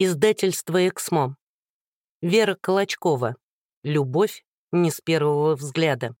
Издательство «Эксмо». Вера Колочкова. Любовь не с первого взгляда.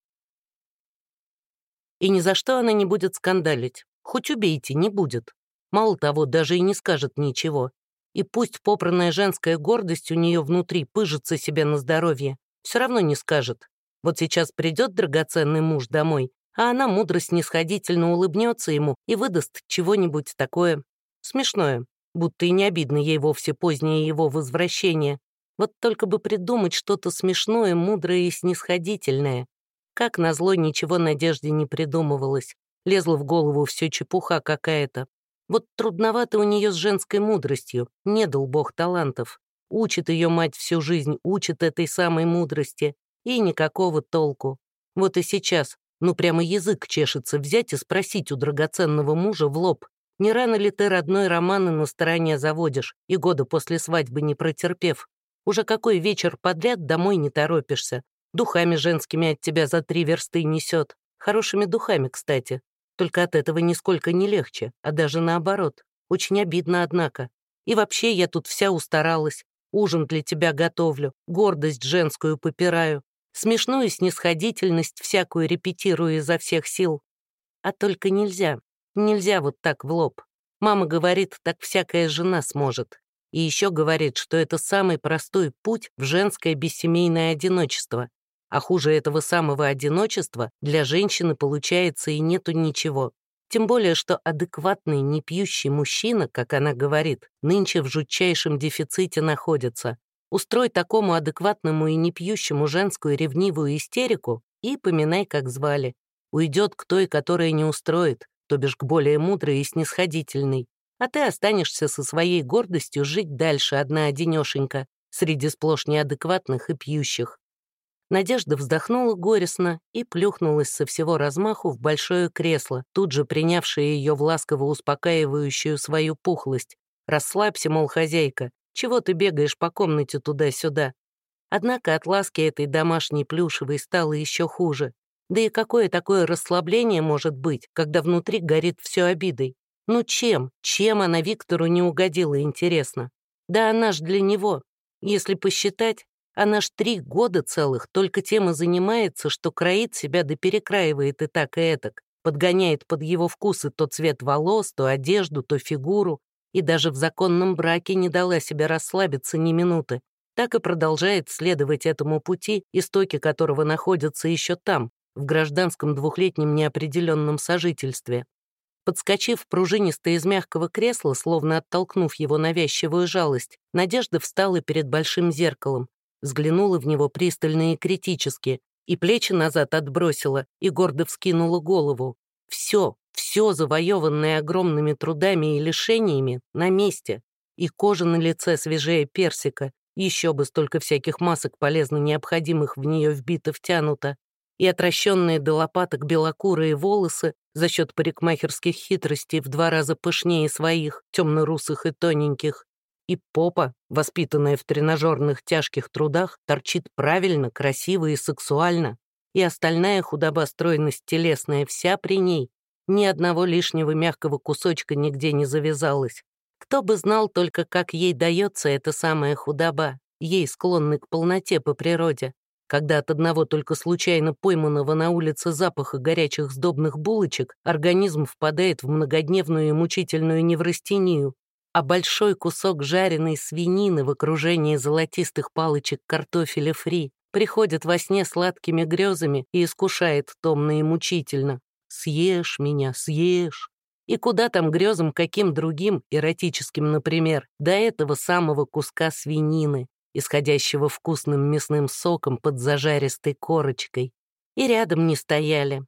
И ни за что она не будет скандалить. Хоть убейте, не будет. Мало того, даже и не скажет ничего. И пусть попранная женская гордость у нее внутри пыжится себе на здоровье, все равно не скажет. Вот сейчас придет драгоценный муж домой, а она мудро снисходительно улыбнется ему и выдаст чего-нибудь такое смешное будто и не обидно ей вовсе позднее его возвращение. Вот только бы придумать что-то смешное, мудрое и снисходительное. Как назло ничего Надежде не придумывалось. Лезла в голову все чепуха какая-то. Вот трудновато у нее с женской мудростью, не дал бог талантов. Учит ее мать всю жизнь, учит этой самой мудрости. И никакого толку. Вот и сейчас, ну прямо язык чешется взять и спросить у драгоценного мужа в лоб, не рано ли ты родной романы на стороне заводишь, и года после свадьбы не протерпев? Уже какой вечер подряд домой не торопишься? Духами женскими от тебя за три версты несет. Хорошими духами, кстати. Только от этого нисколько не легче, а даже наоборот. Очень обидно, однако. И вообще я тут вся устаралась. Ужин для тебя готовлю, гордость женскую попираю. Смешную снисходительность всякую репетирую изо всех сил. А только нельзя. Нельзя вот так в лоб. Мама говорит, так всякая жена сможет. И еще говорит, что это самый простой путь в женское бессемейное одиночество. А хуже этого самого одиночества для женщины получается и нету ничего. Тем более, что адекватный, не пьющий мужчина, как она говорит, нынче в жутчайшем дефиците находится. Устрой такому адекватному и не пьющему женскую ревнивую истерику и поминай, как звали. Уйдет к той, которая не устроит, то бишь к более мудрой и снисходительной, а ты останешься со своей гордостью жить дальше одна-одинешенька среди сплошь неадекватных и пьющих. Надежда вздохнула горестно и плюхнулась со всего размаху в большое кресло, тут же принявшее ее в ласково успокаивающую свою пухлость. «Расслабься, мол, хозяйка, чего ты бегаешь по комнате туда-сюда?» Однако от ласки этой домашней плюшевой стало еще хуже. Да и какое такое расслабление может быть, когда внутри горит все обидой? Ну чем, чем она Виктору не угодила, интересно? Да она ж для него. Если посчитать, она ж три года целых только тем и занимается, что кроит себя да перекраивает и так, и этак, подгоняет под его вкусы то цвет волос, то одежду, то фигуру, и даже в законном браке не дала себе расслабиться ни минуты. Так и продолжает следовать этому пути, истоки которого находятся еще там, в гражданском двухлетнем неопределенном сожительстве. Подскочив пружинисто из мягкого кресла, словно оттолкнув его навязчивую жалость, Надежда встала перед большим зеркалом, взглянула в него пристально и критически, и плечи назад отбросила, и гордо вскинула голову. Все, все завоеванное огромными трудами и лишениями на месте. И кожа на лице свежее персика, еще бы столько всяких масок полезно необходимых в нее вбито-втянуто, и отращенные до лопаток белокурые волосы за счет парикмахерских хитростей в два раза пышнее своих, темно-русых и тоненьких, и попа, воспитанная в тренажерных тяжких трудах, торчит правильно, красиво и сексуально, и остальная худоба стройность телесная вся при ней, ни одного лишнего мягкого кусочка нигде не завязалось. Кто бы знал только, как ей дается эта самая худоба, ей склонный к полноте по природе, когда от одного только случайно пойманного на улице запаха горячих сдобных булочек организм впадает в многодневную и мучительную неврастению, а большой кусок жареной свинины в окружении золотистых палочек картофеля фри приходит во сне сладкими грезами и искушает томно и мучительно. «Съешь меня, съешь». И куда там грезам каким другим, эротическим, например, до этого самого куска свинины, исходящего вкусным мясным соком под зажаристой корочкой, и рядом не стояли.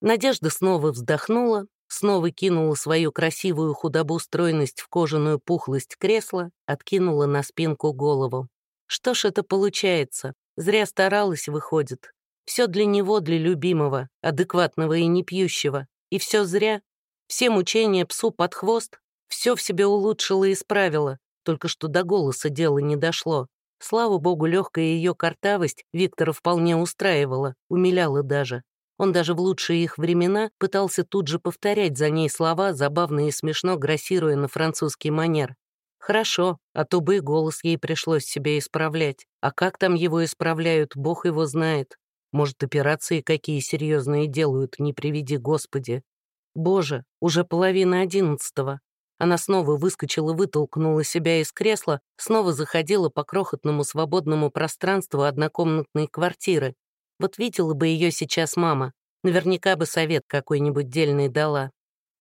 Надежда снова вздохнула, снова кинула свою красивую худобу стройность в кожаную пухлость кресла, откинула на спинку голову. Что ж это получается? Зря старалась, выходит. Все для него, для любимого, адекватного и не пьющего. И все зря. Все мучения псу под хвост. Все в себе улучшила и исправила только что до голоса дело не дошло. Слава богу, легкая ее картавость Виктора вполне устраивала, умиляла даже. Он даже в лучшие их времена пытался тут же повторять за ней слова, забавно и смешно грассируя на французский манер. Хорошо, а то бы и голос ей пришлось себе исправлять. А как там его исправляют, бог его знает. Может, операции какие серьезные делают, не приведи Господи. Боже, уже половина одиннадцатого. Она снова выскочила, вытолкнула себя из кресла, снова заходила по крохотному свободному пространству однокомнатной квартиры. Вот видела бы ее сейчас мама, наверняка бы совет какой-нибудь дельный дала.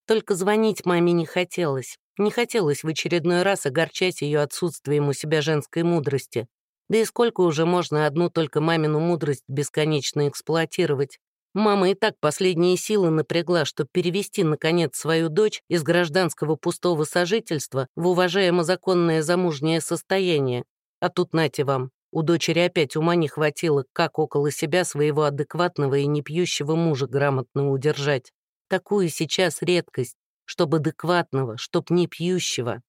Только звонить маме не хотелось. Не хотелось в очередной раз огорчать ее отсутствием у себя женской мудрости. Да и сколько уже можно одну только мамину мудрость бесконечно эксплуатировать? Мама и так последние силы напрягла, чтобы перевести, наконец, свою дочь из гражданского пустого сожительства в уважаемо законное замужнее состояние. А тут нате вам, у дочери опять ума не хватило, как около себя своего адекватного и непьющего мужа грамотно удержать. Такую сейчас редкость, чтобы адекватного, чтоб не пьющего.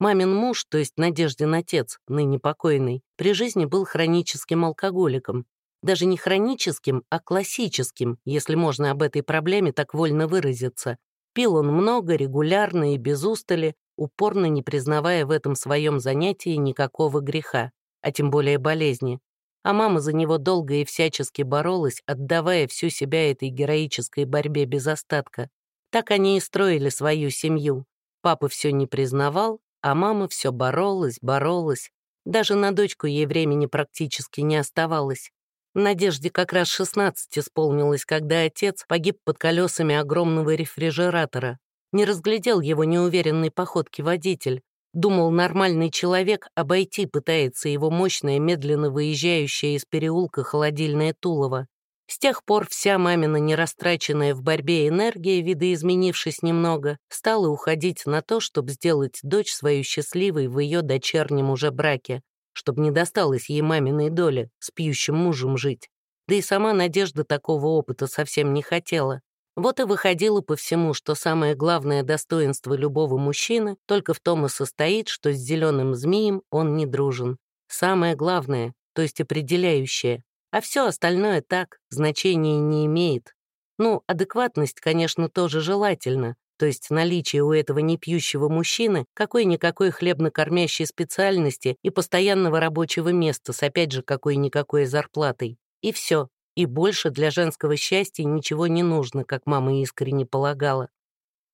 Мамин муж, то есть Надеждин отец, ныне покойный, при жизни был хроническим алкоголиком. Даже не хроническим, а классическим, если можно об этой проблеме так вольно выразиться. Пил он много, регулярно и без устали, упорно не признавая в этом своем занятии никакого греха, а тем более болезни. А мама за него долго и всячески боролась, отдавая всю себя этой героической борьбе без остатка. Так они и строили свою семью. Папа все не признавал, а мама все боролась, боролась. Даже на дочку ей времени практически не оставалось. Надежде как раз 16 исполнилось, когда отец погиб под колесами огромного рефрижератора. Не разглядел его неуверенной походки водитель. Думал, нормальный человек обойти пытается его мощное, медленно выезжающее из переулка холодильное Тулово. С тех пор вся мамина нерастраченная в борьбе энергия, видоизменившись немного, стала уходить на то, чтобы сделать дочь свою счастливой в ее дочернем уже браке, чтобы не досталось ей маминой доли с пьющим мужем жить. Да и сама Надежда такого опыта совсем не хотела. Вот и выходило по всему, что самое главное достоинство любого мужчины только в том и состоит, что с зеленым змеем он не дружен. Самое главное, то есть определяющее, а все остальное так, значения не имеет. Ну, адекватность, конечно, тоже желательно, то есть наличие у этого непьющего мужчины какой-никакой хлебно-кормящей специальности и постоянного рабочего места с опять же какой-никакой зарплатой. И все. И больше для женского счастья ничего не нужно, как мама искренне полагала.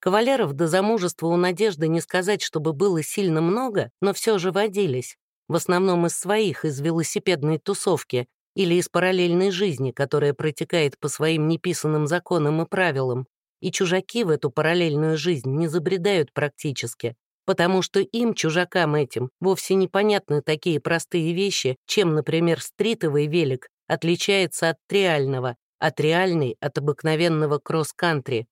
Кавалеров до замужества у Надежды не сказать, чтобы было сильно много, но все же водились. В основном из своих, из велосипедной тусовки, или из параллельной жизни, которая протекает по своим неписанным законам и правилам. И чужаки в эту параллельную жизнь не забредают практически, потому что им, чужакам этим, вовсе непонятны такие простые вещи, чем, например, стритовый велик отличается от триального, от реальный — от обыкновенного кросс-кантри.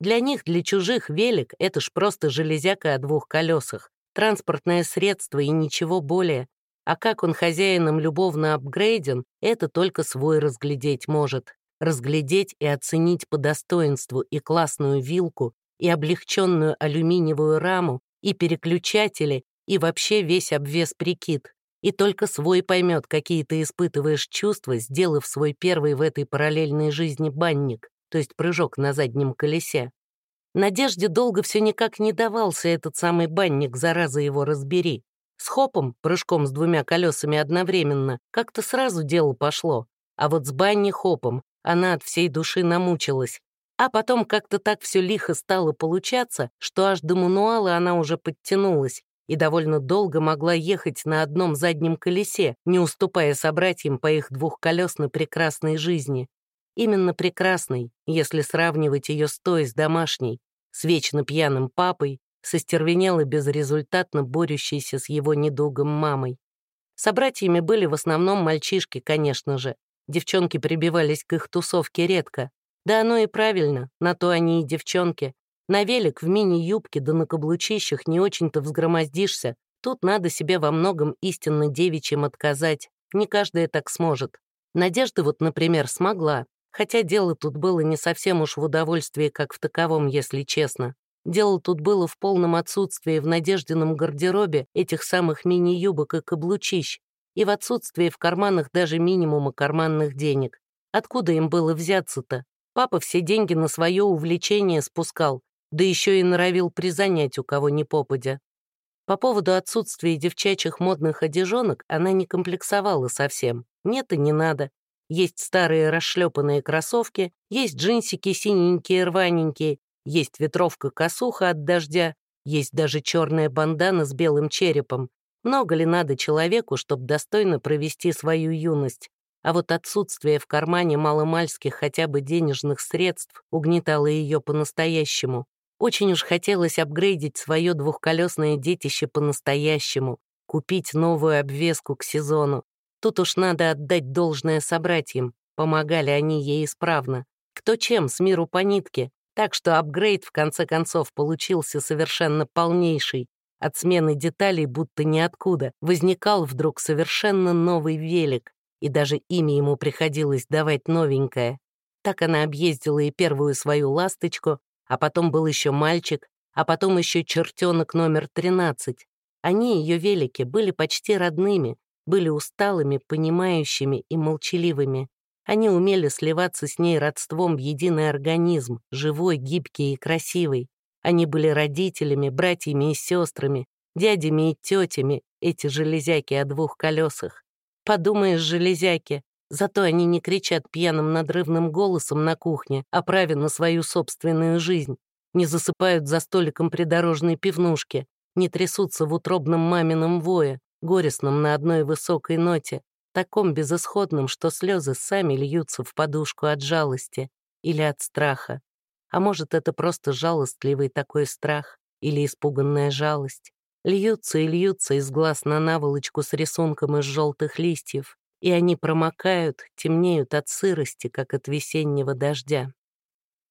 Для них, для чужих, велик — это ж просто железяка о двух колесах, транспортное средство и ничего более, а как он хозяином любовно апгрейден, это только свой разглядеть может. Разглядеть и оценить по достоинству и классную вилку, и облегченную алюминиевую раму, и переключатели, и вообще весь обвес-прикид. И только свой поймет, какие ты испытываешь чувства, сделав свой первый в этой параллельной жизни банник, то есть прыжок на заднем колесе. Надежде долго все никак не давался этот самый банник, зараза его разбери. С хопом, прыжком с двумя колесами одновременно, как-то сразу дело пошло. А вот с банни хопом она от всей души намучилась. А потом как-то так все лихо стало получаться, что аж до мануала она уже подтянулась и довольно долго могла ехать на одном заднем колесе, не уступая собратьям по их двухколесной прекрасной жизни. Именно прекрасной, если сравнивать ее с той, с домашней, с вечно пьяным папой, состервенела безрезультатно борющейся с его недугом мамой. Собратьями были в основном мальчишки, конечно же. Девчонки прибивались к их тусовке редко. Да оно и правильно, на то они и девчонки. На велик в мини-юбке да на каблучищах не очень-то взгромоздишься. Тут надо себе во многом истинно девичьим отказать. Не каждая так сможет. Надежда вот, например, смогла. Хотя дело тут было не совсем уж в удовольствии, как в таковом, если честно. Дело тут было в полном отсутствии в надежденном гардеробе этих самых мини-юбок и каблучищ, и в отсутствии в карманах даже минимума карманных денег. Откуда им было взяться-то? Папа все деньги на свое увлечение спускал, да еще и норовил призанять у кого ни попадя. По поводу отсутствия девчачьих модных одежонок она не комплексовала совсем. Нет и не надо. Есть старые расшлепанные кроссовки, есть джинсики синенькие рваненькие, есть ветровка-косуха от дождя, есть даже черная бандана с белым черепом. Много ли надо человеку, чтобы достойно провести свою юность? А вот отсутствие в кармане маломальских хотя бы денежных средств угнетало ее по-настоящему. Очень уж хотелось апгрейдить свое двухколесное детище по-настоящему, купить новую обвеску к сезону. Тут уж надо отдать должное собратьям, помогали они ей исправно. Кто чем, с миру по нитке. Так что апгрейд в конце концов получился совершенно полнейший. От смены деталей будто ниоткуда возникал вдруг совершенно новый велик, и даже имя ему приходилось давать новенькое. Так она объездила и первую свою ласточку, а потом был еще мальчик, а потом еще чертенок номер 13. Они, ее велики, были почти родными, были усталыми, понимающими и молчаливыми. Они умели сливаться с ней родством в единый организм, живой, гибкий и красивый. Они были родителями, братьями и сестрами, дядями и тетями, эти железяки о двух колесах. Подумаешь, железяки, Зато они не кричат пьяным надрывным голосом на кухне о праве на свою собственную жизнь, не засыпают за столиком придорожной пивнушки, не трясутся в утробном мамином вое, горестном на одной высокой ноте, таком безысходном, что слезы сами льются в подушку от жалости или от страха. А может, это просто жалостливый такой страх или испуганная жалость. Льются и льются из глаз на наволочку с рисунком из желтых листьев, и они промокают, темнеют от сырости, как от весеннего дождя.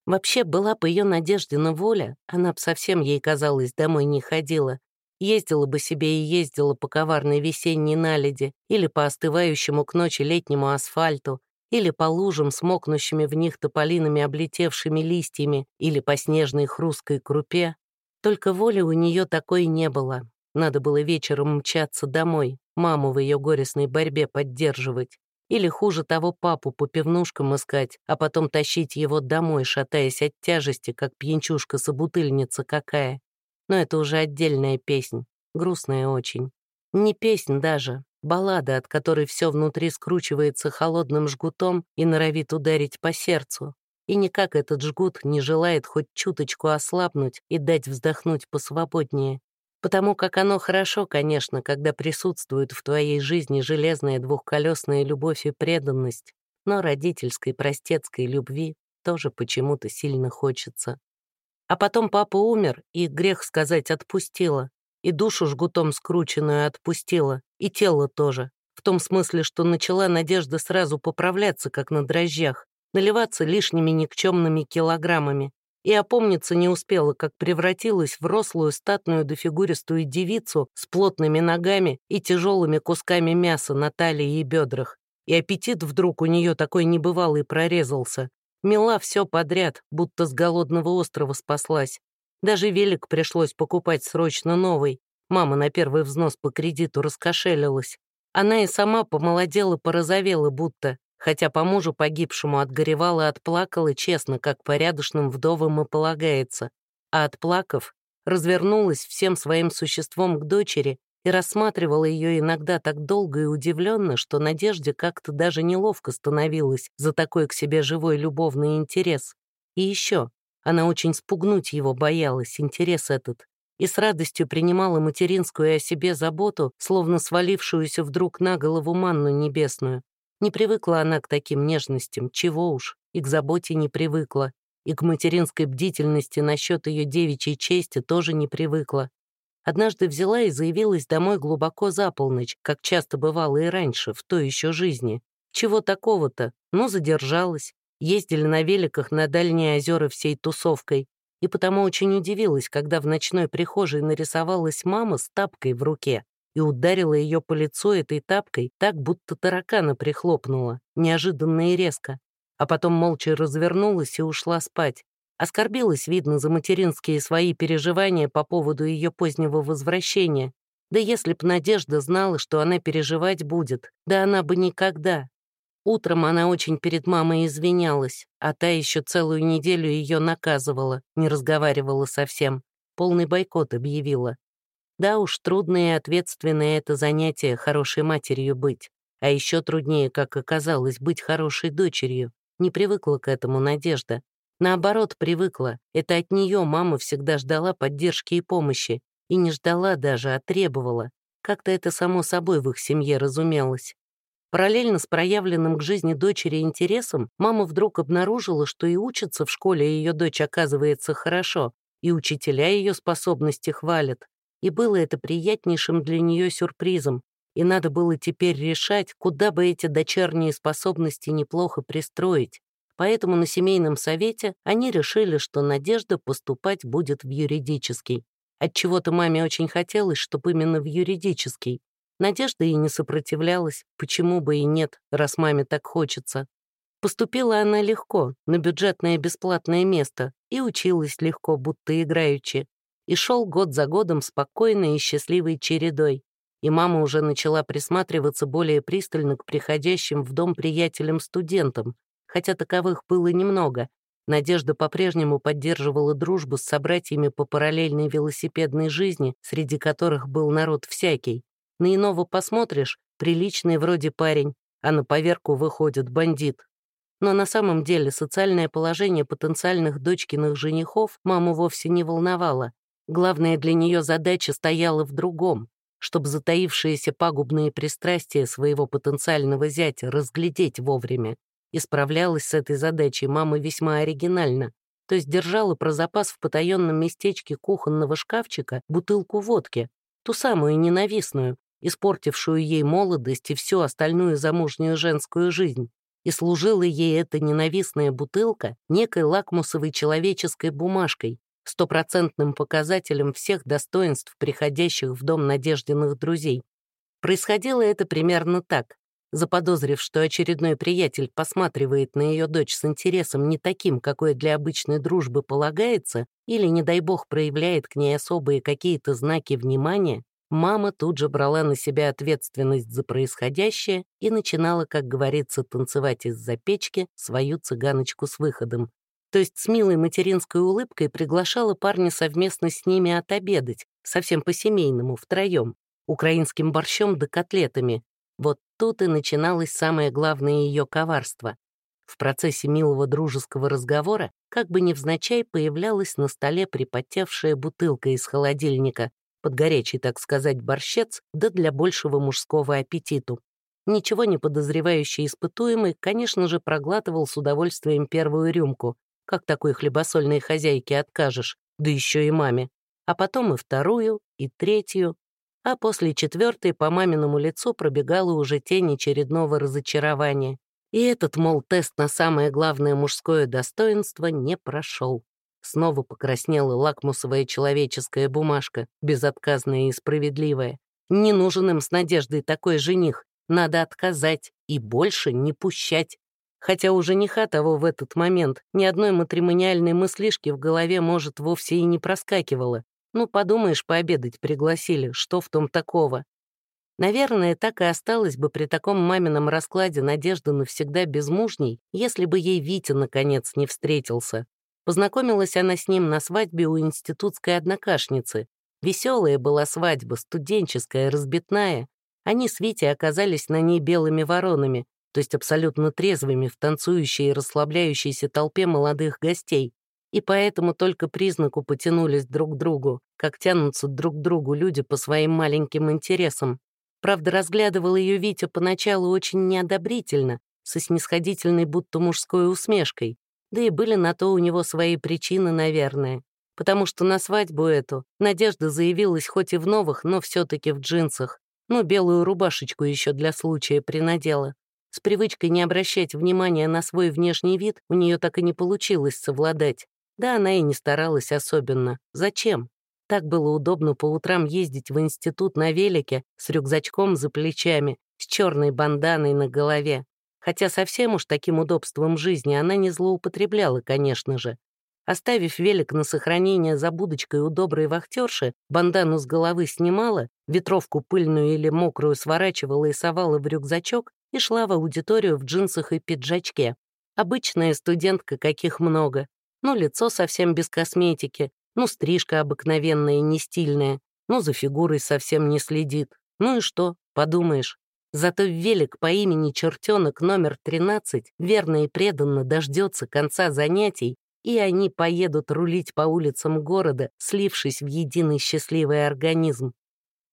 Вообще, была бы ее Надеждина воля, она б совсем ей, казалось, домой не ходила, ездила бы себе и ездила по коварной весенней наледи или по остывающему к ночи летнему асфальту, или по лужам с мокнущими в них тополинами облетевшими листьями, или по снежной хрусткой крупе. Только воли у нее такой не было. Надо было вечером мчаться домой, маму в ее горестной борьбе поддерживать. Или хуже того, папу по пивнушкам искать, а потом тащить его домой, шатаясь от тяжести, как пьянчушка-собутыльница какая. Но это уже отдельная песнь, грустная очень. Не песнь даже, баллада, от которой все внутри скручивается холодным жгутом и норовит ударить по сердцу. И никак этот жгут не желает хоть чуточку ослабнуть и дать вздохнуть посвободнее. Потому как оно хорошо, конечно, когда присутствует в твоей жизни железная двухколесная любовь и преданность, но родительской простецкой любви тоже почему-то сильно хочется. А потом папа умер, и, грех сказать, отпустила. И душу жгутом скрученную отпустила, и тело тоже. В том смысле, что начала надежда сразу поправляться, как на дрожжах, наливаться лишними никчемными килограммами и опомниться не успела, как превратилась в рослую статную дофигуристую девицу с плотными ногами и тяжелыми кусками мяса на талии и бедрах. И аппетит вдруг у нее такой небывалый прорезался. Мела все подряд, будто с голодного острова спаслась. Даже велик пришлось покупать срочно новый. Мама на первый взнос по кредиту раскошелилась. Она и сама помолодела, порозовела будто, хотя по мужу погибшему отгоревала и отплакала честно, как порядочным вдовам и полагается, а отплакав, развернулась всем своим существом к дочери и рассматривала ее иногда так долго и удивленно, что Надежде как-то даже неловко становилось за такой к себе живой любовный интерес. И еще, она очень спугнуть его боялась, интерес этот, и с радостью принимала материнскую о себе заботу, словно свалившуюся вдруг на голову манну небесную. Не привыкла она к таким нежностям, чего уж, и к заботе не привыкла, и к материнской бдительности насчет ее девичьей чести тоже не привыкла. Однажды взяла и заявилась домой глубоко за полночь, как часто бывало и раньше, в той еще жизни. Чего такого-то? Ну, задержалась. Ездили на великах на дальние озера всей тусовкой. И потому очень удивилась, когда в ночной прихожей нарисовалась мама с тапкой в руке и ударила ее по лицу этой тапкой так, будто таракана прихлопнула, неожиданно и резко, а потом молча развернулась и ушла спать. Оскорбилась, видно, за материнские свои переживания по поводу ее позднего возвращения. Да если б Надежда знала, что она переживать будет, да она бы никогда. Утром она очень перед мамой извинялась, а та еще целую неделю ее наказывала, не разговаривала совсем. Полный бойкот объявила. Да уж, трудное и ответственное это занятие хорошей матерью быть. А еще труднее, как оказалось, быть хорошей дочерью. Не привыкла к этому Надежда. Наоборот, привыкла. Это от нее мама всегда ждала поддержки и помощи. И не ждала даже, а требовала. Как-то это само собой в их семье разумелось. Параллельно с проявленным к жизни дочери интересом, мама вдруг обнаружила, что и учится в школе ее дочь оказывается хорошо, и учителя ее способности хвалят. И было это приятнейшим для нее сюрпризом, и надо было теперь решать, куда бы эти дочерние способности неплохо пристроить. Поэтому на семейном совете они решили, что Надежда поступать будет в юридический. Отчего-то маме очень хотелось, чтобы именно в юридический. Надежда и не сопротивлялась, почему бы и нет, раз маме так хочется. Поступила она легко, на бюджетное бесплатное место, и училась легко, будто играючи. И шел год за годом спокойной и счастливой чередой. И мама уже начала присматриваться более пристально к приходящим в дом приятелям-студентам, хотя таковых было немного. Надежда по-прежнему поддерживала дружбу с собратьями по параллельной велосипедной жизни, среди которых был народ всякий. На иного посмотришь, приличный вроде парень, а на поверку выходит бандит. Но на самом деле социальное положение потенциальных дочкиных женихов маму вовсе не волновало. Главная для нее задача стояла в другом чтобы затаившиеся пагубные пристрастия своего потенциального зятя разглядеть вовремя. И справлялась с этой задачей мама весьма оригинально, то есть держала про запас в потаенном местечке кухонного шкафчика бутылку водки, ту самую ненавистную, испортившую ей молодость и всю остальную замужнюю женскую жизнь. И служила ей эта ненавистная бутылка некой лакмусовой человеческой бумажкой, стопроцентным показателем всех достоинств приходящих в дом надежденных друзей. Происходило это примерно так. Заподозрив, что очередной приятель посматривает на ее дочь с интересом не таким, какой для обычной дружбы полагается, или, не дай бог, проявляет к ней особые какие-то знаки внимания, мама тут же брала на себя ответственность за происходящее и начинала, как говорится, танцевать из-за печки свою цыганочку с выходом то есть с милой материнской улыбкой приглашала парня совместно с ними отобедать, совсем по-семейному, втроем, украинским борщом да котлетами. Вот тут и начиналось самое главное ее коварство. В процессе милого дружеского разговора как бы невзначай появлялась на столе припотевшая бутылка из холодильника, под горячий, так сказать, борщец, да для большего мужского аппетиту. Ничего не подозревающий испытуемый, конечно же, проглатывал с удовольствием первую рюмку, как такой хлебосольной хозяйке откажешь, да еще и маме? А потом и вторую, и третью. А после четвертой по маминому лицу пробегала уже тень очередного разочарования. И этот, мол, тест на самое главное мужское достоинство не прошел. Снова покраснела лакмусовая человеческая бумажка, безотказная и справедливая. Не нужен им с надеждой такой жених. Надо отказать и больше не пущать. Хотя у жениха того в этот момент ни одной матримониальной мыслишки в голове, может, вовсе и не проскакивало. Ну, подумаешь, пообедать пригласили, что в том такого? Наверное, так и осталось бы при таком мамином раскладе Надежда навсегда безмужней, если бы ей Витя, наконец, не встретился. Познакомилась она с ним на свадьбе у институтской однокашницы. Веселая была свадьба, студенческая, разбитная. Они с Витей оказались на ней белыми воронами, то есть абсолютно трезвыми в танцующей и расслабляющейся толпе молодых гостей, и поэтому только признаку потянулись друг к другу, как тянутся друг к другу люди по своим маленьким интересам. Правда, разглядывал ее Витя поначалу очень неодобрительно, со снисходительной будто мужской усмешкой, да и были на то у него свои причины, наверное. Потому что на свадьбу эту Надежда заявилась хоть и в новых, но все таки в джинсах, ну, белую рубашечку еще для случая принадела. С привычкой не обращать внимания на свой внешний вид у нее так и не получилось совладать. Да она и не старалась особенно. Зачем? Так было удобно по утрам ездить в институт на велике с рюкзачком за плечами, с черной банданой на голове. Хотя совсем уж таким удобством жизни она не злоупотребляла, конечно же. Оставив велик на сохранение за будочкой у доброй вахтерши, бандану с головы снимала, ветровку пыльную или мокрую сворачивала и совала в рюкзачок, и шла в аудиторию в джинсах и пиджачке. Обычная студентка, каких много. Ну, лицо совсем без косметики, ну, стрижка обыкновенная, не стильная. Ну, за фигурой совсем не следит. Ну и что, подумаешь. Зато велик по имени чертенок номер 13 верно и преданно дождется конца занятий, и они поедут рулить по улицам города, слившись в единый счастливый организм.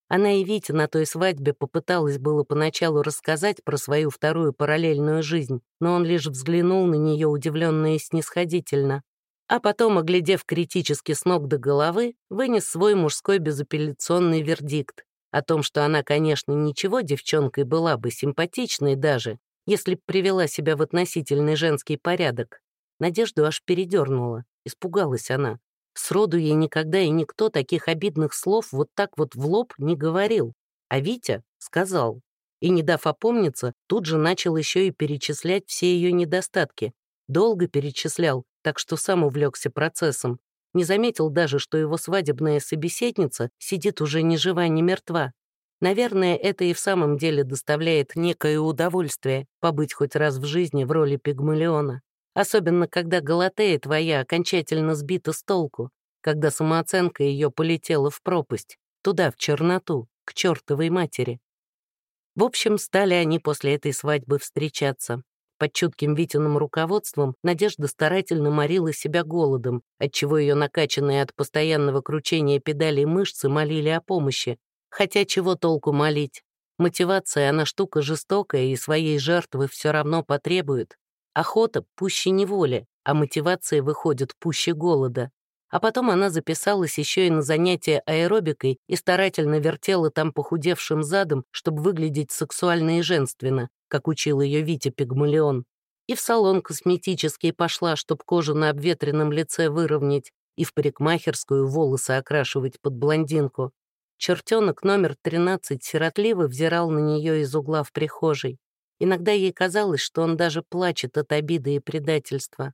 Она и Витя на той свадьбе попыталась было поначалу рассказать про свою вторую параллельную жизнь, но он лишь взглянул на нее удивленно и снисходительно. А потом, оглядев критически с ног до головы, вынес свой мужской безапелляционный вердикт о том, что она, конечно, ничего девчонкой была бы симпатичной даже, если б привела себя в относительный женский порядок. Надежду аж передернула, испугалась она. Сроду ей никогда и никто таких обидных слов вот так вот в лоб не говорил. А Витя сказал. И, не дав опомниться, тут же начал еще и перечислять все ее недостатки. Долго перечислял, так что сам увлекся процессом. Не заметил даже, что его свадебная собеседница сидит уже ни жива, ни мертва. Наверное, это и в самом деле доставляет некое удовольствие побыть хоть раз в жизни в роли пигмалиона. Особенно, когда Галатея твоя окончательно сбита с толку, когда самооценка ее полетела в пропасть, туда, в черноту, к чертовой матери. В общем, стали они после этой свадьбы встречаться. Под чутким Витиным руководством Надежда старательно морила себя голодом, отчего ее накачанные от постоянного кручения педалей мышцы молили о помощи. Хотя чего толку молить? Мотивация, она штука жестокая и своей жертвы все равно потребует. Охота пуще неволи, а мотивация выходит пуще голода. А потом она записалась еще и на занятия аэробикой и старательно вертела там похудевшим задом, чтобы выглядеть сексуально и женственно, как учил ее Витя Пигмалион. И в салон косметический пошла, чтобы кожу на обветренном лице выровнять, и в парикмахерскую волосы окрашивать под блондинку. Чертенок номер 13 сиротливо взирал на нее из угла в прихожей. Иногда ей казалось, что он даже плачет от обиды и предательства.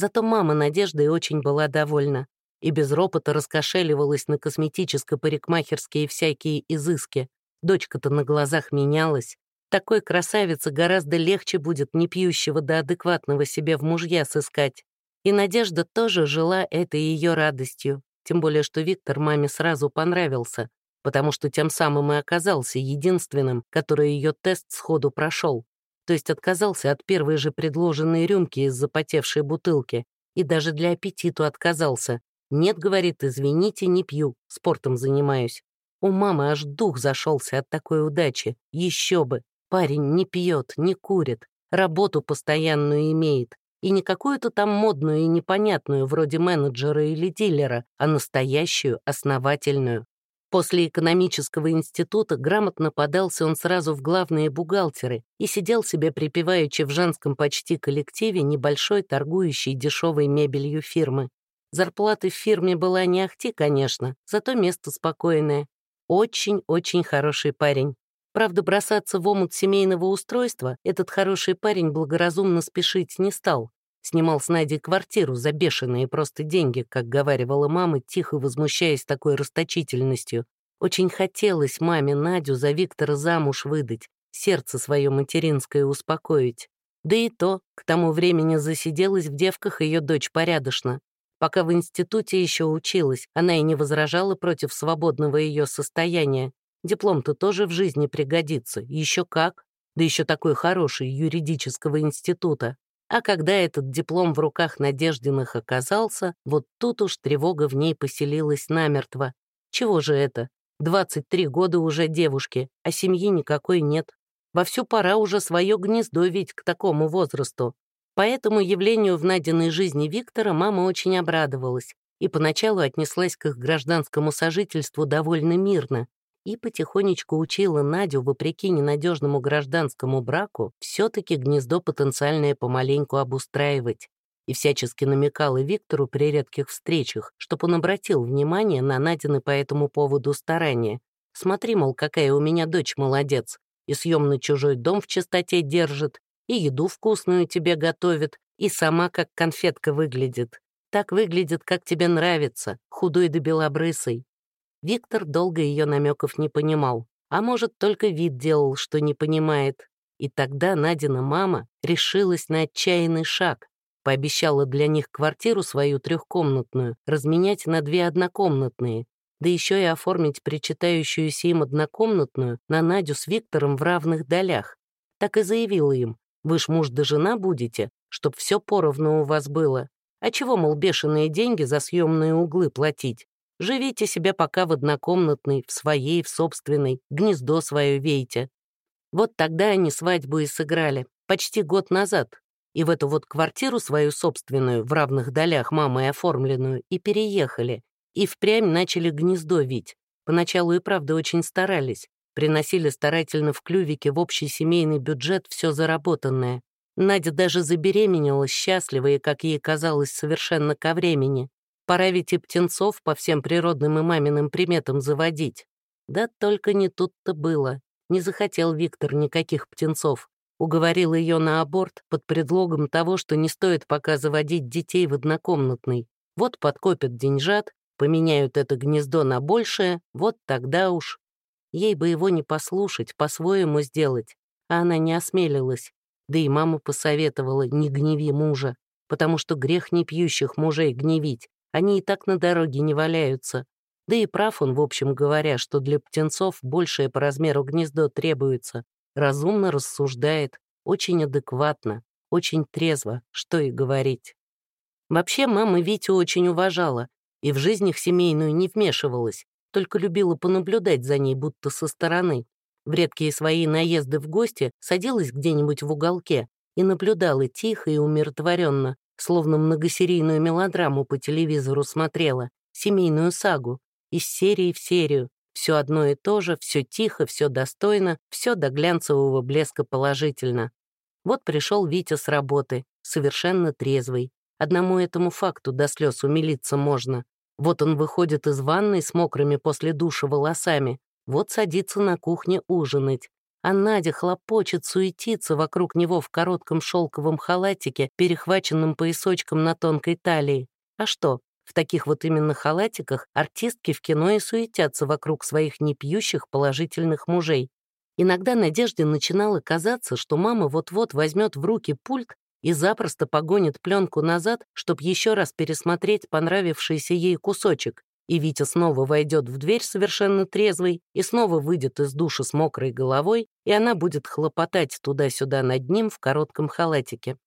Зато мама Надежды очень была довольна и без ропота раскошеливалась на косметическо-парикмахерские всякие изыски. Дочка-то на глазах менялась. Такой красавице гораздо легче будет не пьющего до адекватного себе в мужья сыскать. И Надежда тоже жила этой ее радостью, тем более что Виктор маме сразу понравился потому что тем самым и оказался единственным, который ее тест сходу прошел. То есть отказался от первой же предложенной рюмки из запотевшей бутылки и даже для аппетиту отказался. «Нет, — говорит, — извините, не пью, спортом занимаюсь». У мамы аж дух зашелся от такой удачи. Еще бы. Парень не пьет, не курит, работу постоянную имеет. И не какую-то там модную и непонятную, вроде менеджера или дилера, а настоящую, основательную. После экономического института грамотно подался он сразу в главные бухгалтеры и сидел себе припеваючи в женском почти коллективе небольшой торгующей дешевой мебелью фирмы. Зарплаты в фирме была не ахти, конечно, зато место спокойное. Очень-очень хороший парень. Правда, бросаться в омут семейного устройства этот хороший парень благоразумно спешить не стал. Снимал с Надей квартиру за бешеные просто деньги, как говаривала мама, тихо возмущаясь такой расточительностью. Очень хотелось маме Надю за Виктора замуж выдать, сердце свое материнское успокоить. Да и то, к тому времени засиделась в девках ее дочь порядочно. Пока в институте еще училась, она и не возражала против свободного ее состояния. Диплом-то тоже в жизни пригодится, еще как. Да еще такой хороший, юридического института. А когда этот диплом в руках Надеждиных оказался, вот тут уж тревога в ней поселилась намертво. Чего же это? 23 года уже девушке, а семьи никакой нет. Вовсю пора уже свое гнездо ведь к такому возрасту. Поэтому явлению в Надиной жизни Виктора мама очень обрадовалась и поначалу отнеслась к их гражданскому сожительству довольно мирно, и потихонечку учила Надю, вопреки ненадежному гражданскому браку, все-таки гнездо потенциальное помаленьку обустраивать. И всячески намекала Виктору при редких встречах, чтобы он обратил внимание на Надины по этому поводу старания. Смотри, мол, какая у меня дочь молодец, и съемный чужой дом в чистоте держит, и еду вкусную тебе готовит, и сама как конфетка выглядит. Так выглядит, как тебе нравится, худой да белобрысой. Виктор долго ее намеков не понимал, а может, только вид делал, что не понимает. И тогда Надина мама решилась на отчаянный шаг, пообещала для них квартиру свою трехкомнатную разменять на две однокомнатные да еще и оформить причитающуюся им однокомнатную на Надю с Виктором в равных долях. Так и заявила им, вы ж муж да жена будете, чтоб все поровну у вас было. А чего, мол, бешеные деньги за съемные углы платить? Живите себе пока в однокомнатной, в своей, в собственной, гнездо свое вейте. Вот тогда они свадьбу и сыграли, почти год назад. И в эту вот квартиру свою собственную, в равных долях мамой оформленную, и переехали. И впрямь начали гнездо вить. Поначалу и правда очень старались. Приносили старательно в клювике в общий семейный бюджет все заработанное. Надя даже забеременела счастливо и, как ей казалось, совершенно ко времени. Пора ведь и птенцов по всем природным и маминым приметам заводить. Да только не тут-то было. Не захотел Виктор никаких птенцов. Уговорил ее на аборт под предлогом того, что не стоит пока заводить детей в однокомнатной. Вот подкопят деньжат, поменяют это гнездо на большее, вот тогда уж. Ей бы его не послушать, по-своему сделать, а она не осмелилась. Да и мама посоветовала «не гневи мужа», потому что грех не пьющих мужей гневить, они и так на дороге не валяются. Да и прав он, в общем говоря, что для птенцов большее по размеру гнездо требуется. Разумно рассуждает, очень адекватно, очень трезво, что и говорить. Вообще мама Витю очень уважала и в жизнь их семейную не вмешивалась, только любила понаблюдать за ней будто со стороны. В редкие свои наезды в гости садилась где-нибудь в уголке и наблюдала тихо и умиротворенно, словно многосерийную мелодраму по телевизору смотрела, семейную сагу, из серии в серию. Все одно и то же, все тихо, все достойно, все до глянцевого блеска положительно. Вот пришел Витя с работы, совершенно трезвый. Одному этому факту до слез умилиться можно. Вот он выходит из ванной с мокрыми после душа волосами, вот садится на кухне ужинать. А Надя хлопочет, суетится вокруг него в коротком шелковом халатике, перехваченном поясочком на тонкой талии. А что, в таких вот именно халатиках артистки в кино и суетятся вокруг своих непьющих положительных мужей. Иногда Надежде начинало казаться, что мама вот-вот возьмет в руки пульт и запросто погонит пленку назад, чтобы еще раз пересмотреть понравившийся ей кусочек, и Витя снова войдет в дверь совершенно трезвый и снова выйдет из душа с мокрой головой, и она будет хлопотать туда-сюда над ним в коротком халатике.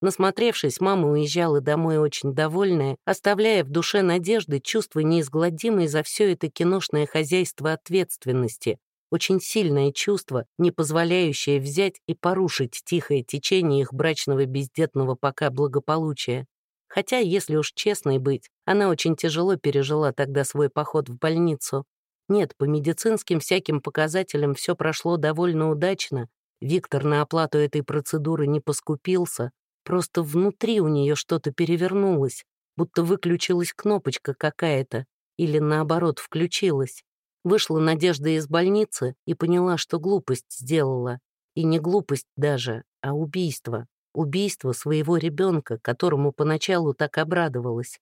Насмотревшись, мама уезжала домой очень довольная, оставляя в душе надежды чувство неизгладимой за все это киношное хозяйство ответственности, очень сильное чувство, не позволяющее взять и порушить тихое течение их брачного бездетного пока благополучия. Хотя, если уж честной быть, она очень тяжело пережила тогда свой поход в больницу. Нет, по медицинским всяким показателям все прошло довольно удачно. Виктор на оплату этой процедуры не поскупился, просто внутри у нее что-то перевернулось, будто выключилась кнопочка какая-то, или наоборот включилась. Вышла Надежда из больницы и поняла, что глупость сделала. И не глупость даже, а убийство. Убийство своего ребенка, которому поначалу так обрадовалась.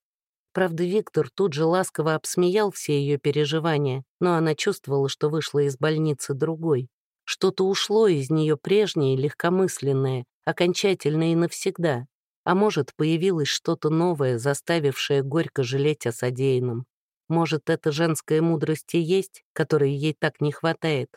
Правда, Виктор тут же ласково обсмеял все ее переживания, но она чувствовала, что вышла из больницы другой. Что-то ушло из нее прежнее, легкомысленное, окончательно и навсегда. А может, появилось что-то новое, заставившее горько жалеть о содеянном. Может, это женская мудрость и есть, которой ей так не хватает?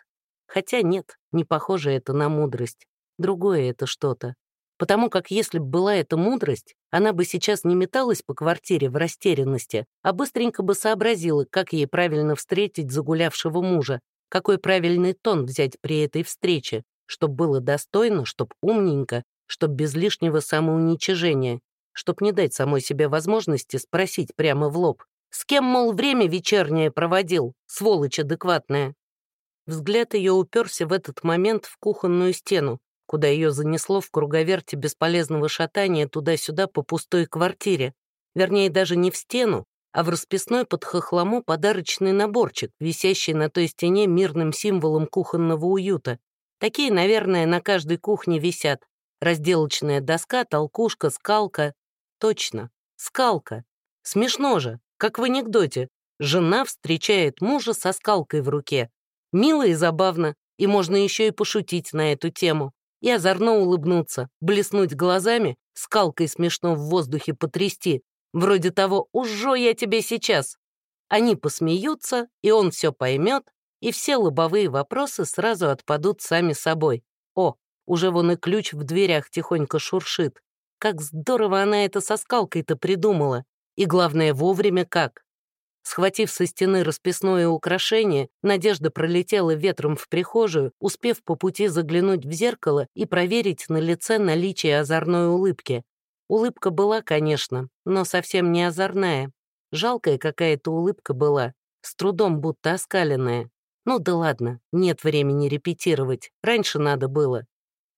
Хотя нет, не похоже это на мудрость. Другое это что-то. Потому как если бы была эта мудрость, она бы сейчас не металась по квартире в растерянности, а быстренько бы сообразила, как ей правильно встретить загулявшего мужа, какой правильный тон взять при этой встрече, чтобы было достойно, чтоб умненько, чтоб без лишнего самоуничижения, чтоб не дать самой себе возможности спросить прямо в лоб, с кем, мол, время вечернее проводил, сволочь адекватная? Взгляд ее уперся в этот момент в кухонную стену, куда ее занесло в круговерте бесполезного шатания туда-сюда по пустой квартире. Вернее, даже не в стену, а в расписной под хохлому подарочный наборчик, висящий на той стене мирным символом кухонного уюта. Такие, наверное, на каждой кухне висят. Разделочная доска, толкушка, скалка. Точно, скалка. Смешно же, как в анекдоте. Жена встречает мужа со скалкой в руке. Мило и забавно, и можно еще и пошутить на эту тему. И озорно улыбнуться, блеснуть глазами, скалкой смешно в воздухе потрясти. Вроде того «Ужо я тебе сейчас!» Они посмеются, и он все поймет, и все лобовые вопросы сразу отпадут сами собой. О, уже вон и ключ в дверях тихонько шуршит. Как здорово она это со скалкой-то придумала. И главное, вовремя как. Схватив со стены расписное украшение, Надежда пролетела ветром в прихожую, успев по пути заглянуть в зеркало и проверить на лице наличие озорной улыбки. Улыбка была, конечно, но совсем не озорная. Жалкая какая-то улыбка была, с трудом будто оскаленная. Ну да ладно, нет времени репетировать, раньше надо было.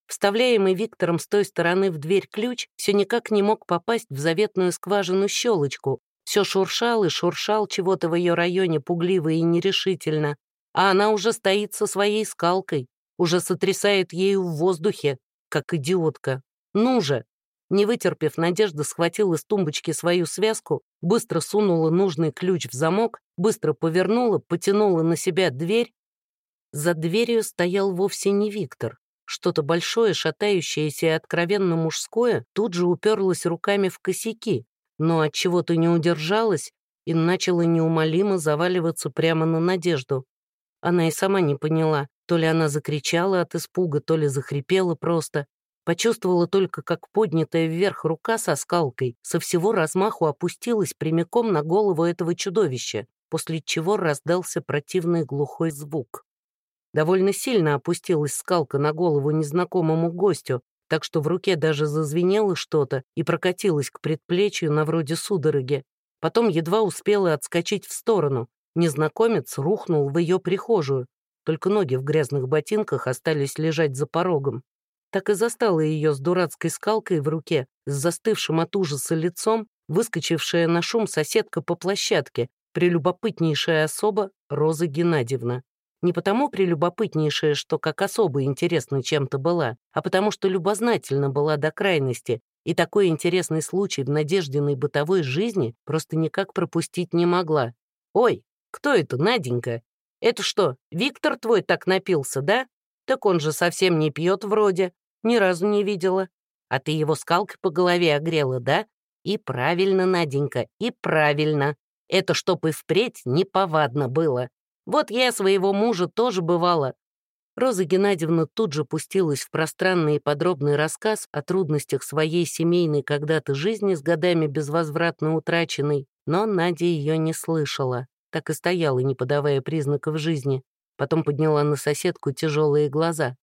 Вставляемый Виктором с той стороны в дверь ключ все никак не мог попасть в заветную скважину щелочку. Все шуршал и шуршал чего-то в ее районе пугливо и нерешительно. А она уже стоит со своей скалкой, уже сотрясает ею в воздухе, как идиотка. Ну же! Не вытерпев, Надежда схватила из тумбочки свою связку, быстро сунула нужный ключ в замок, быстро повернула, потянула на себя дверь. За дверью стоял вовсе не Виктор. Что-то большое, шатающееся и откровенно мужское тут же уперлось руками в косяки, но от чего то не удержалась и начала неумолимо заваливаться прямо на Надежду. Она и сама не поняла, то ли она закричала от испуга, то ли захрипела просто. Почувствовала только, как поднятая вверх рука со скалкой со всего размаху опустилась прямиком на голову этого чудовища, после чего раздался противный глухой звук. Довольно сильно опустилась скалка на голову незнакомому гостю, так что в руке даже зазвенело что-то и прокатилось к предплечью на вроде судороги. Потом едва успела отскочить в сторону. Незнакомец рухнул в ее прихожую, только ноги в грязных ботинках остались лежать за порогом. Так и застала ее с дурацкой скалкой в руке, с застывшим от ужаса лицом, выскочившая на шум соседка по площадке, прелюбопытнейшая особа Роза Геннадьевна. Не потому прелюбопытнейшая, что как особо интересна чем-то была, а потому что любознательна была до крайности, и такой интересный случай в Надеждиной бытовой жизни просто никак пропустить не могла. «Ой, кто это, Наденька? Это что, Виктор твой так напился, да? Так он же совсем не пьет вроде, ни разу не видела. А ты его скалкой по голове огрела, да? И правильно, Наденька, и правильно. Это чтоб и впредь неповадно было. Вот я своего мужа тоже бывала». Роза Геннадьевна тут же пустилась в пространный и подробный рассказ о трудностях своей семейной когда-то жизни с годами безвозвратно утраченной, но Надя ее не слышала, так и стояла, не подавая признаков жизни. Потом подняла на соседку тяжелые глаза.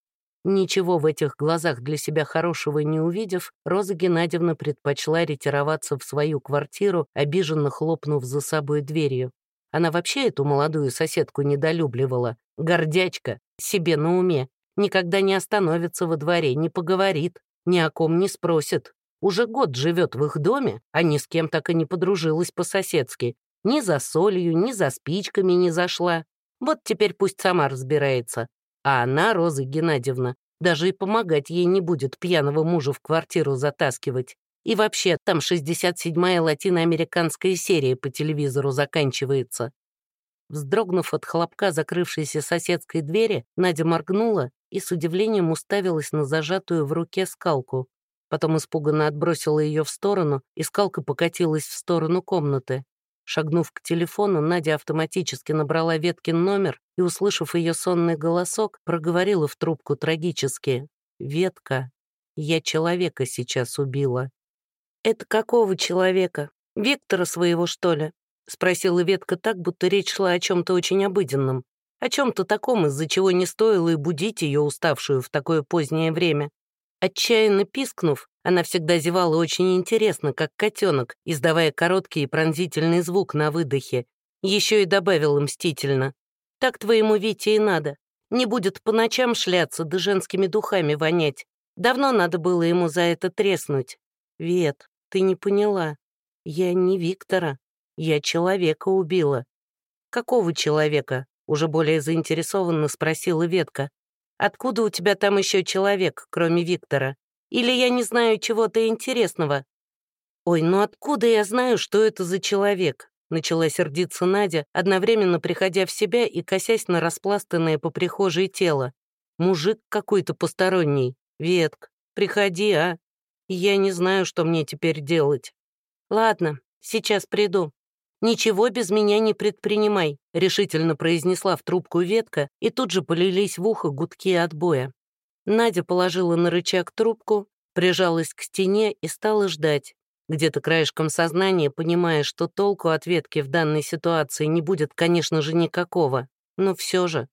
Ничего в этих глазах для себя хорошего не увидев, Роза Геннадьевна предпочла ретироваться в свою квартиру, обиженно хлопнув за собой дверью. Она вообще эту молодую соседку недолюбливала. Гордячка, себе на уме. Никогда не остановится во дворе, не поговорит, ни о ком не спросит. Уже год живет в их доме, а ни с кем так и не подружилась по-соседски. Ни за солью, ни за спичками не зашла. Вот теперь пусть сама разбирается. А она, Роза Геннадьевна, даже и помогать ей не будет пьяного мужа в квартиру затаскивать. И вообще, там 67-я латиноамериканская серия по телевизору заканчивается. Вздрогнув от хлопка закрывшейся соседской двери, Надя моргнула и с удивлением уставилась на зажатую в руке скалку. Потом испуганно отбросила ее в сторону, и скалка покатилась в сторону комнаты. Шагнув к телефону, Надя автоматически набрала Веткин номер и, услышав ее сонный голосок, проговорила в трубку трагически. «Ветка, я человека сейчас убила». «Это какого человека? Виктора своего, что ли?» — спросила ветка так, будто речь шла о чем-то очень обыденном, о чем-то таком, из-за чего не стоило и будить ее уставшую в такое позднее время. Отчаянно пискнув, она всегда зевала очень интересно, как котенок, издавая короткий и пронзительный звук на выдохе. Еще и добавила мстительно. «Так твоему Вите и надо. Не будет по ночам шляться да женскими духами вонять. Давно надо было ему за это треснуть. Вет, ты не поняла. Я не Виктора. Я человека убила. Какого человека? Уже более заинтересованно спросила Ветка. Откуда у тебя там еще человек, кроме Виктора? Или я не знаю чего-то интересного? Ой, ну откуда я знаю, что это за человек? Начала сердиться Надя, одновременно приходя в себя и косясь на распластанное по прихожей тело. Мужик какой-то посторонний. Ветк, приходи, а? Я не знаю, что мне теперь делать. Ладно, сейчас приду. «Ничего без меня не предпринимай», — решительно произнесла в трубку ветка, и тут же полились в ухо гудки отбоя. Надя положила на рычаг трубку, прижалась к стене и стала ждать, где-то краешком сознания, понимая, что толку от ветки в данной ситуации не будет, конечно же, никакого, но все же.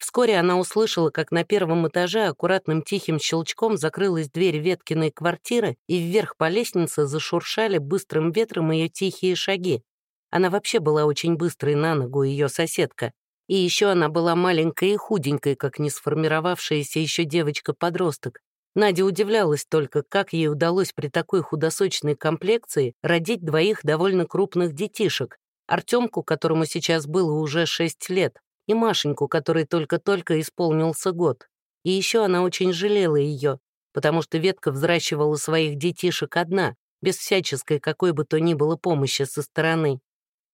Вскоре она услышала, как на первом этаже аккуратным тихим щелчком закрылась дверь веткиной квартиры, и вверх по лестнице зашуршали быстрым ветром ее тихие шаги. Она вообще была очень быстрой на ногу, ее соседка. И еще она была маленькой и худенькой, как не сформировавшаяся еще девочка-подросток. Надя удивлялась только, как ей удалось при такой худосочной комплекции родить двоих довольно крупных детишек. Артемку, которому сейчас было уже 6 лет, и Машеньку, которой только-только исполнился год. И еще она очень жалела ее, потому что ветка взращивала своих детишек одна, без всяческой какой бы то ни было помощи со стороны.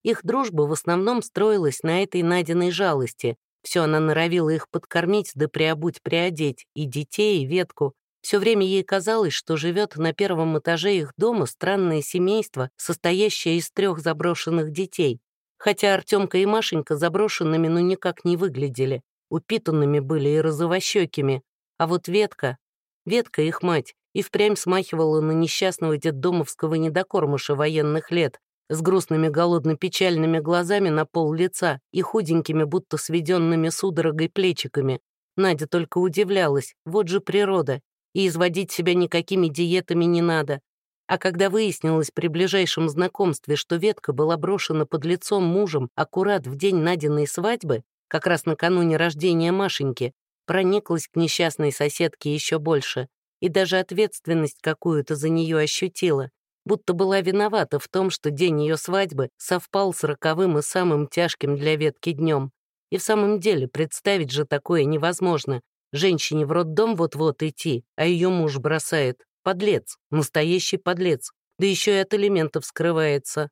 Их дружба в основном строилась на этой Надиной жалости. Все она норовила их подкормить да приобуть приодеть, и детей, и ветку. Все время ей казалось, что живет на первом этаже их дома странное семейство, состоящее из трех заброшенных детей. Хотя Артемка и Машенька заброшенными ну никак не выглядели. Упитанными были и розовощекими. А вот Ветка, Ветка, их мать, и впрямь смахивала на несчастного детдомовского недокормыша военных лет, с грустными голодно-печальными глазами на пол лица и худенькими, будто сведенными судорогой плечиками. Надя только удивлялась, вот же природа, и изводить себя никакими диетами не надо. А когда выяснилось при ближайшем знакомстве, что ветка была брошена под лицом мужем аккурат в день Надиной свадьбы, как раз накануне рождения Машеньки, прониклась к несчастной соседке еще больше и даже ответственность какую-то за нее ощутила будто была виновата в том, что день ее свадьбы совпал с роковым и самым тяжким для ветки днем. И в самом деле представить же такое невозможно. Женщине в роддом вот-вот идти, а ее муж бросает. Подлец, настоящий подлец, да еще и от элементов скрывается.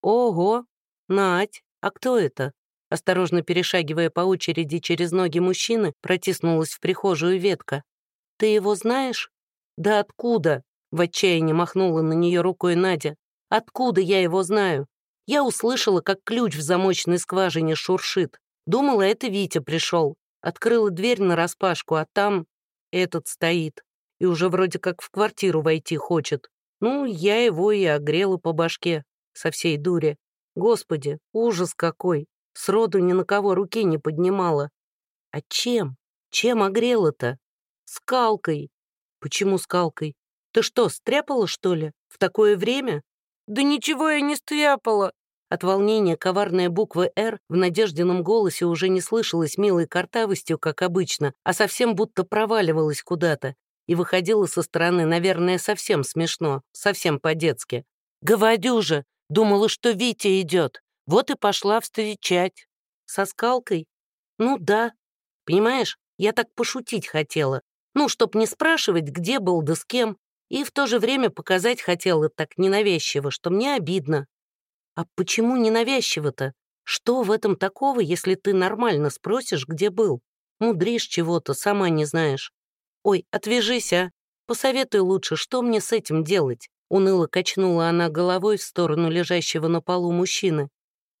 Ого, Надь, а кто это? Осторожно перешагивая по очереди через ноги мужчины, протиснулась в прихожую ветка. «Ты его знаешь?» «Да откуда?» В отчаянии махнула на нее рукой Надя. «Откуда я его знаю? Я услышала, как ключ в замочной скважине шуршит. Думала, это Витя пришел. Открыла дверь нараспашку, а там этот стоит. И уже вроде как в квартиру войти хочет. Ну, я его и огрела по башке. Со всей дури. Господи, ужас какой. Сроду ни на кого руки не поднимала. А чем? Чем огрела-то? Скалкой. Почему скалкой? Ты что, стряпала, что ли? В такое время? Да ничего я не стряпала. От волнения коварная буква «Р» в Надеждином голосе уже не слышалась милой картавостью, как обычно, а совсем будто проваливалась куда-то и выходила со стороны, наверное, совсем смешно, совсем по-детски. «Говорю же, думала, что Витя идет, вот и пошла встречать. Со скалкой? Ну да. Понимаешь, я так пошутить хотела. Ну, чтоб не спрашивать, где был да с кем. И в то же время показать хотела так ненавязчиво, что мне обидно. А почему ненавязчиво-то? Что в этом такого, если ты нормально спросишь, где был? Мудришь чего-то, сама не знаешь. Ой, отвяжись, а. Посоветуй лучше, что мне с этим делать? Уныло качнула она головой в сторону лежащего на полу мужчины.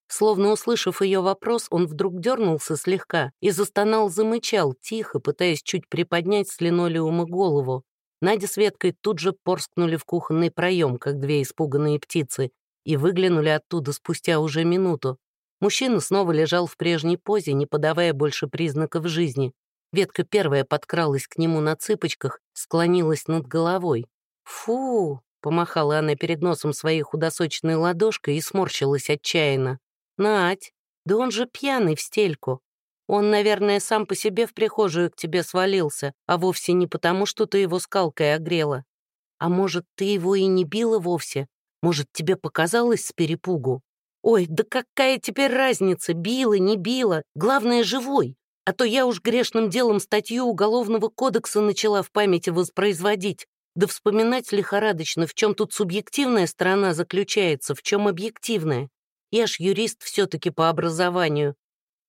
Словно услышав ее вопрос, он вдруг дернулся слегка и застонал-замычал, тихо, пытаясь чуть приподнять с линолеума голову. Надя с Веткой тут же порскнули в кухонный проем, как две испуганные птицы, и выглянули оттуда спустя уже минуту. Мужчина снова лежал в прежней позе, не подавая больше признаков жизни. Ветка первая подкралась к нему на цыпочках, склонилась над головой. «Фу!» — помахала она перед носом своей худосочной ладошкой и сморщилась отчаянно. «Надь, да он же пьяный в стельку. Он, наверное, сам по себе в прихожую к тебе свалился, а вовсе не потому, что ты его скалкой огрела. А может, ты его и не била вовсе? Может, тебе показалось с перепугу? Ой, да какая теперь разница, била, не била, главное, живой. А то я уж грешным делом статью Уголовного кодекса начала в памяти воспроизводить. Да вспоминать лихорадочно, в чем тут субъективная сторона заключается, в чем объективная. Я ж юрист все-таки по образованию,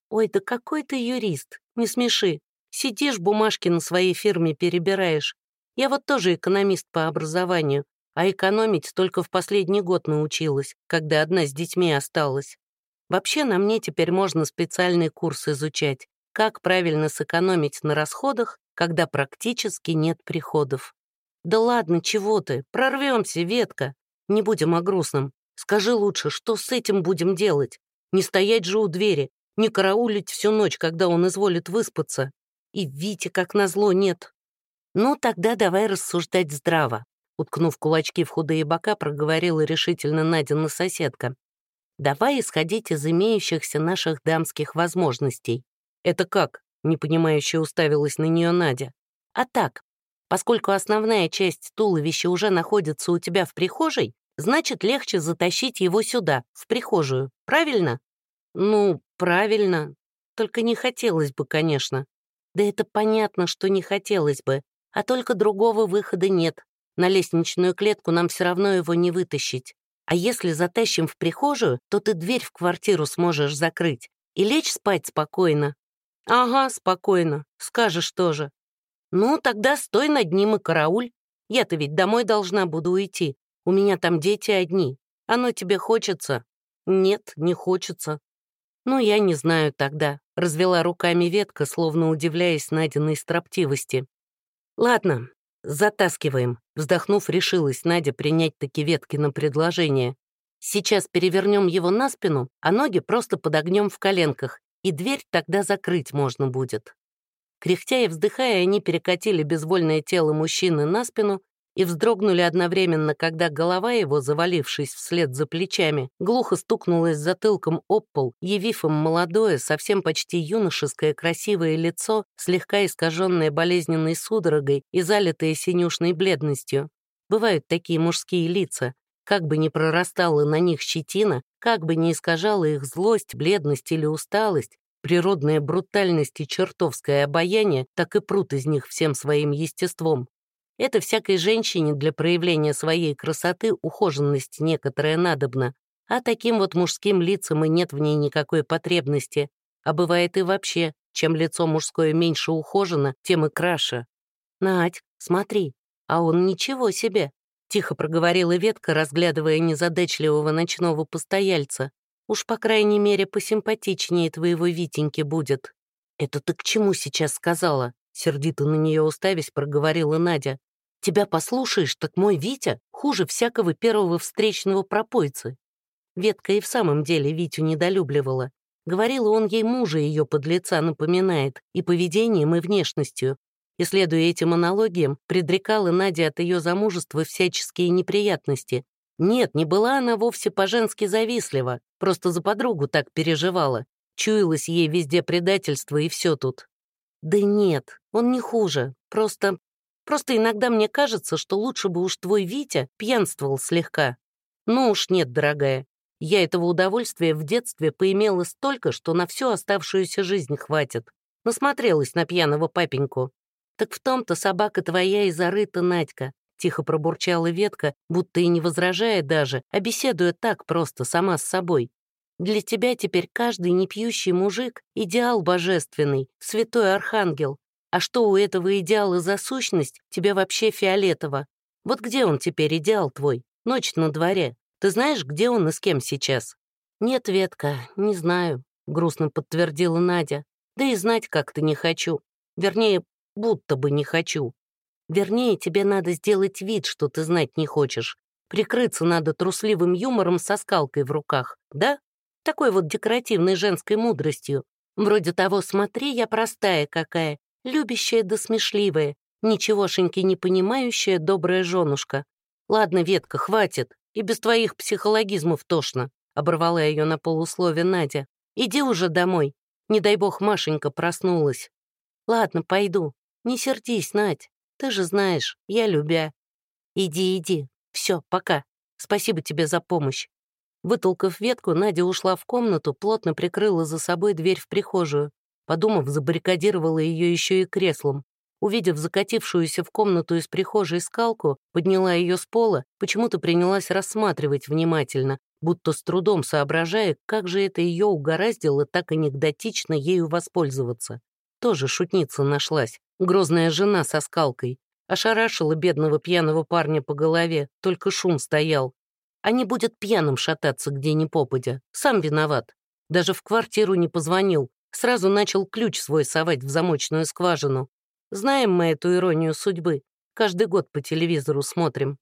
«Ой, да какой ты юрист, не смеши. Сидишь, бумажки на своей фирме перебираешь. Я вот тоже экономист по образованию, а экономить только в последний год научилась, когда одна с детьми осталась. Вообще на мне теперь можно специальный курс изучать, как правильно сэкономить на расходах, когда практически нет приходов. Да ладно, чего ты, прорвемся, ветка. Не будем о грустном. Скажи лучше, что с этим будем делать? Не стоять же у двери, не караулить всю ночь, когда он изволит выспаться. И Вити, как назло, нет. Ну, тогда давай рассуждать здраво. Уткнув кулачки в худые бока, проговорила решительно Надина соседка. Давай исходить из имеющихся наших дамских возможностей. Это как? Непонимающе уставилась на нее Надя. А так, поскольку основная часть туловища уже находится у тебя в прихожей, значит, легче затащить его сюда, в прихожую. Правильно? Ну, правильно. Только не хотелось бы, конечно. Да это понятно, что не хотелось бы. А только другого выхода нет. На лестничную клетку нам все равно его не вытащить. А если затащим в прихожую, то ты дверь в квартиру сможешь закрыть и лечь спать спокойно. Ага, спокойно, скажешь тоже. Ну, тогда стой над ним и карауль. Я-то ведь домой должна буду уйти. У меня там дети одни. Оно тебе хочется? Нет, не хочется. Ну, я не знаю тогда. Развела руками ветка, словно удивляясь Надиной строптивости. Ладно, «Затаскиваем», — вздохнув, решилась Надя принять таки ветки на предложение. «Сейчас перевернем его на спину, а ноги просто подогнем в коленках, и дверь тогда закрыть можно будет». Кряхтя и вздыхая, они перекатили безвольное тело мужчины на спину и вздрогнули одновременно, когда голова его, завалившись вслед за плечами, глухо стукнулась затылком об пол, явив им молодое, совсем почти юношеское красивое лицо, слегка искаженное болезненной судорогой и залитое синюшной бледностью. Бывают такие мужские лица. Как бы ни прорастала на них щетина, как бы ни искажала их злость, бледность или усталость, природная брутальность и чертовское обаяние так и прут из них всем своим естеством. Это всякой женщине для проявления своей красоты ухоженность некоторая надобна, а таким вот мужским лицам и нет в ней никакой потребности. А бывает и вообще, чем лицо мужское меньше ухожено, тем и краше. «Надь, смотри, а он ничего себе!» — тихо проговорила ветка, разглядывая незадачливого ночного постояльца. «Уж, по крайней мере, посимпатичнее твоего Витеньки будет». «Это ты к чему сейчас сказала?» Сердито на нее уставясь, проговорила Надя. Тебя послушаешь, так мой Витя хуже всякого первого встречного пропойцы. Ветка и в самом деле Витю недолюбливала. Говорила, он ей мужа ее подлеца напоминает и поведением, и внешностью. И, следуя этим аналогиям, предрекала Надя от ее замужества всяческие неприятности. Нет, не была она вовсе по-женски завистлива, просто за подругу так переживала. Чуялось ей везде предательство и все тут. Да нет, он не хуже, просто Просто иногда мне кажется, что лучше бы уж твой Витя пьянствовал слегка. Ну уж нет, дорогая. Я этого удовольствия в детстве поимела столько, что на всю оставшуюся жизнь хватит. Насмотрелась на пьяного папеньку. Так в том-то собака твоя и зарыта, Надька. Тихо пробурчала ветка, будто и не возражая даже, а беседуя так просто, сама с собой. Для тебя теперь каждый непьющий мужик — идеал божественный, святой архангел, а что у этого идеала за сущность, тебе вообще фиолетово. Вот где он теперь, идеал твой? Ночь на дворе. Ты знаешь, где он и с кем сейчас?» «Нет, Ветка, не знаю», — грустно подтвердила Надя. «Да и знать как-то не хочу. Вернее, будто бы не хочу. Вернее, тебе надо сделать вид, что ты знать не хочешь. Прикрыться надо трусливым юмором со скалкой в руках, да? Такой вот декоративной женской мудростью. Вроде того «смотри, я простая какая, Любящая да смешливая, ничегошеньки не понимающая добрая женушка. Ладно, Ветка, хватит, и без твоих психологизмов тошно, оборвала ее на полуслове Надя. Иди уже домой. Не дай бог Машенька проснулась. Ладно, пойду. Не сердись, Надь. Ты же знаешь, я любя. Иди, иди. Все, пока. Спасибо тебе за помощь. Вытолкав ветку, Надя ушла в комнату, плотно прикрыла за собой дверь в прихожую. Подумав, забаррикадировала ее еще и креслом. Увидев закатившуюся в комнату из прихожей скалку, подняла ее с пола, почему-то принялась рассматривать внимательно, будто с трудом соображая, как же это ее угораздило так анекдотично ею воспользоваться. Тоже шутница нашлась, грозная жена со скалкой. Ошарашила бедного пьяного парня по голове, только шум стоял. А не будет пьяным шататься где ни попадя. Сам виноват. Даже в квартиру не позвонил. Сразу начал ключ свой совать в замочную скважину. Знаем мы эту иронию судьбы. Каждый год по телевизору смотрим.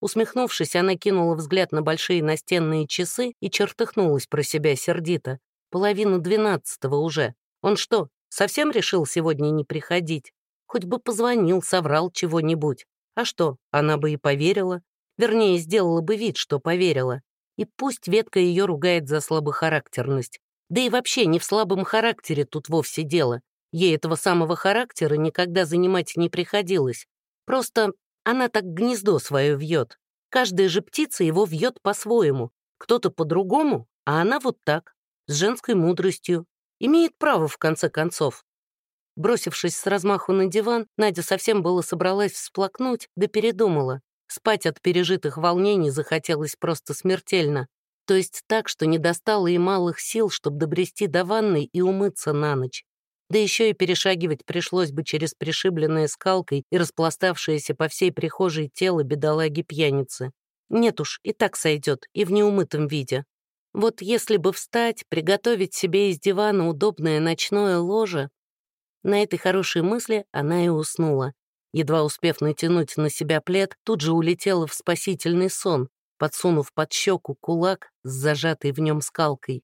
Усмехнувшись, она кинула взгляд на большие настенные часы и чертыхнулась про себя сердито. Половина двенадцатого уже. Он что, совсем решил сегодня не приходить? Хоть бы позвонил, соврал чего-нибудь. А что, она бы и поверила. Вернее, сделала бы вид, что поверила. И пусть ветка ее ругает за слабохарактерность. Да и вообще не в слабом характере тут вовсе дело. Ей этого самого характера никогда занимать не приходилось. Просто она так гнездо свое вьет. Каждая же птица его вьет по-своему. Кто-то по-другому, а она вот так, с женской мудростью. Имеет право, в конце концов. Бросившись с размаху на диван, Надя совсем было собралась всплакнуть, да передумала. Спать от пережитых волнений захотелось просто смертельно. То есть так, что не достало и малых сил, чтобы добрести до ванной и умыться на ночь. Да еще и перешагивать пришлось бы через пришибленное скалкой и распластавшееся по всей прихожей тело бедолаги-пьяницы. Нет уж, и так сойдет, и в неумытом виде. Вот если бы встать, приготовить себе из дивана удобное ночное ложе, на этой хорошей мысли она и уснула. Едва успев натянуть на себя плед, тут же улетела в спасительный сон, подсунув под щеку кулак с зажатой в нем скалкой.